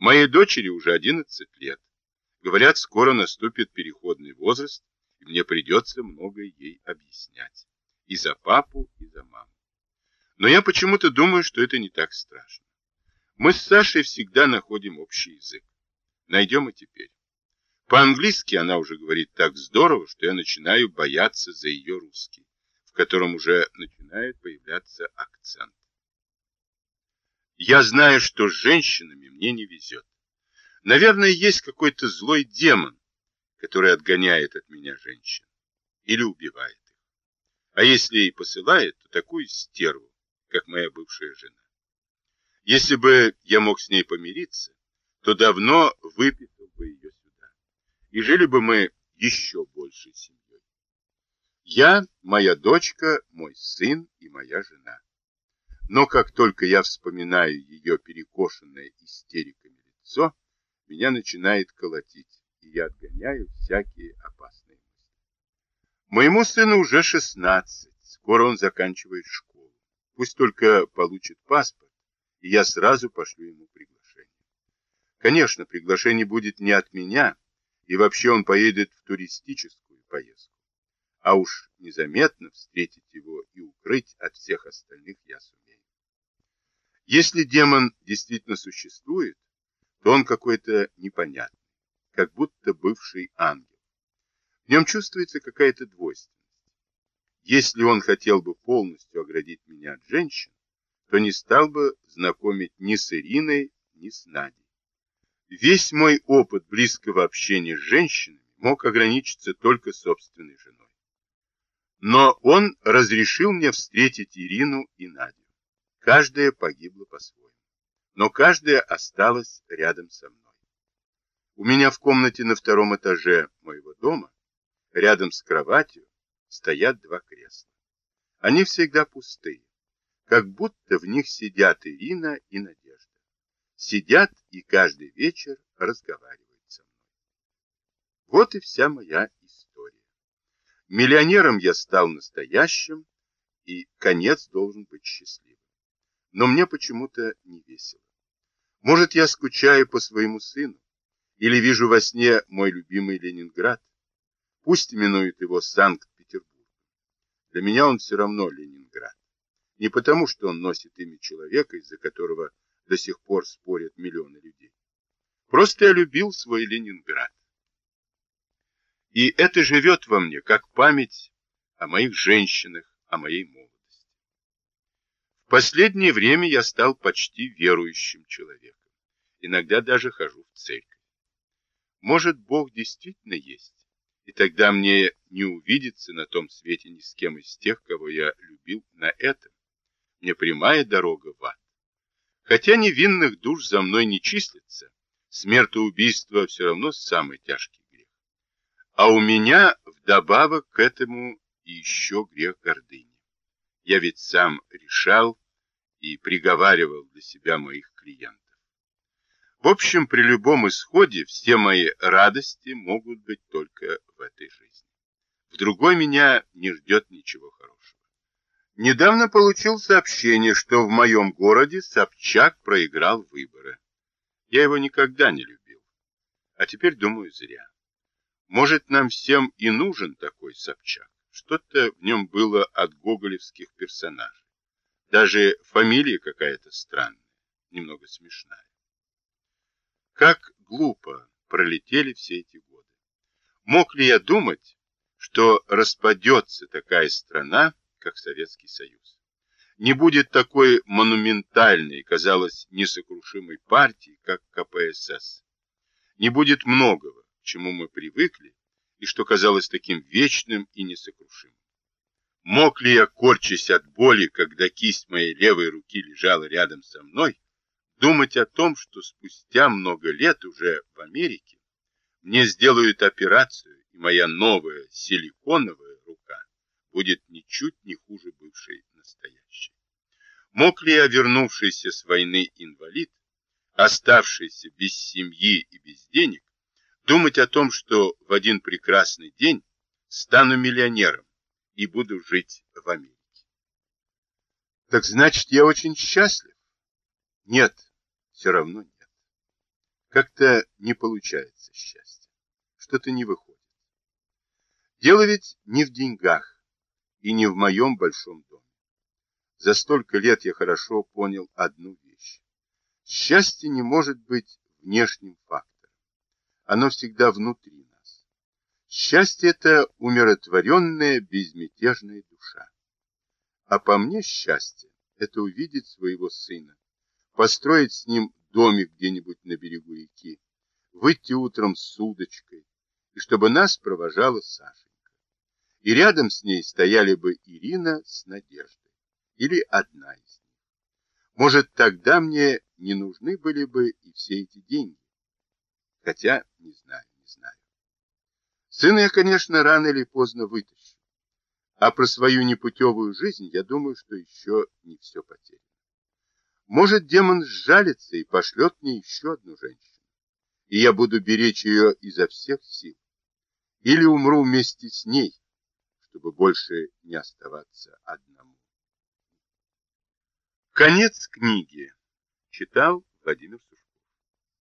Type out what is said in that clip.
Моей дочери уже 11 лет. Говорят, скоро наступит переходный возраст, и мне придется многое ей объяснять. И за папу, и за маму. Но я почему-то думаю, что это не так страшно. Мы с Сашей всегда находим общий язык. Найдем и теперь. По-английски она уже говорит так здорово, что я начинаю бояться за ее русский, в котором уже начинает появляться акцент. Я знаю, что с женщинами мне не везет. Наверное, есть какой-то злой демон, который отгоняет от меня женщин или убивает их. А если и посылает, то такую стерву, как моя бывшая жена. Если бы я мог с ней помириться, то давно выписал бы ее сюда. И жили бы мы еще большей семьей. Я, моя дочка, мой сын и моя жена. Но как только я вспоминаю ее перекошенное истериками лицо, меня начинает колотить, и я отгоняю всякие опасные мысли. Моему сыну уже 16, скоро он заканчивает школу. Пусть только получит паспорт, и я сразу пошлю ему приглашение. Конечно, приглашение будет не от меня, и вообще он поедет в туристическую поездку. А уж незаметно встретить его и укрыть от всех остальных я сумею. Если демон действительно существует, то он какой-то непонятный, как будто бывший ангел. В нем чувствуется какая-то двойственность. Если он хотел бы полностью оградить меня от женщин, то не стал бы знакомить ни с Ириной, ни с Надей. Весь мой опыт близкого общения с женщинами мог ограничиться только собственной женой. Но он разрешил мне встретить Ирину и Надю. Каждая погибла по-своему, но каждая осталась рядом со мной. У меня в комнате на втором этаже моего дома, рядом с кроватью, стоят два кресла. Они всегда пустые, как будто в них сидят Ирина и Надежда. Сидят и каждый вечер разговаривают со мной. Вот и вся моя история. Миллионером я стал настоящим, и конец должен быть счастливым но мне почему-то не весело. Может, я скучаю по своему сыну, или вижу во сне мой любимый Ленинград. Пусть именуют его Санкт-Петербург. Для меня он все равно Ленинград. Не потому, что он носит имя человека, из-за которого до сих пор спорят миллионы людей. Просто я любил свой Ленинград. И это живет во мне, как память о моих женщинах, о моей молодости последнее время я стал почти верующим человеком. Иногда даже хожу в церковь. Может, Бог действительно есть, и тогда мне не увидеться на том свете ни с кем из тех, кого я любил на этом. Мне прямая дорога в ад. Хотя невинных душ за мной не числится, смертоубийство все равно самый тяжкий грех. А у меня вдобавок к этому еще грех гордыни. Я ведь сам решал и приговаривал для себя моих клиентов. В общем, при любом исходе все мои радости могут быть только в этой жизни. В другой меня не ждет ничего хорошего. Недавно получил сообщение, что в моем городе Собчак проиграл выборы. Я его никогда не любил. А теперь думаю зря. Может, нам всем и нужен такой Собчак. Что-то в нем было от гоголевских персонажей. Даже фамилия какая-то странная, немного смешная. Как глупо пролетели все эти годы. Мог ли я думать, что распадется такая страна, как Советский Союз? Не будет такой монументальной, казалось, несокрушимой партии, как КПСС. Не будет многого, к чему мы привыкли, и что казалось таким вечным и несокрушимым. Мог ли я, корчась от боли, когда кисть моей левой руки лежала рядом со мной, думать о том, что спустя много лет уже в Америке мне сделают операцию, и моя новая силиконовая рука будет ничуть не хуже бывшей настоящей. Мог ли я, вернувшийся с войны инвалид, оставшийся без семьи и без денег, думать о том, что в один прекрасный день стану миллионером и буду жить в Америке. Так значит, я очень счастлив? Нет, все равно нет. Как-то не получается счастье. Что-то не выходит. Дело ведь не в деньгах и не в моем большом доме. За столько лет я хорошо понял одну вещь. Счастье не может быть внешним фактором. Оно всегда внутри. Счастье – это умиротворенная, безмятежная душа. А по мне счастье – это увидеть своего сына, построить с ним домик где-нибудь на берегу реки, выйти утром с удочкой, и чтобы нас провожала Сашенька. И рядом с ней стояли бы Ирина с Надеждой, или одна из них. Может, тогда мне не нужны были бы и все эти деньги. Хотя, не знаю, не знаю. Сына я, конечно, рано или поздно вытащу. А про свою непутевую жизнь я думаю, что еще не все потеряно. Может, демон сжалится и пошлет мне еще одну женщину, и я буду беречь ее изо всех сил. Или умру вместе с ней, чтобы больше не оставаться одному. Конец книги. Читал Владимир Сушков.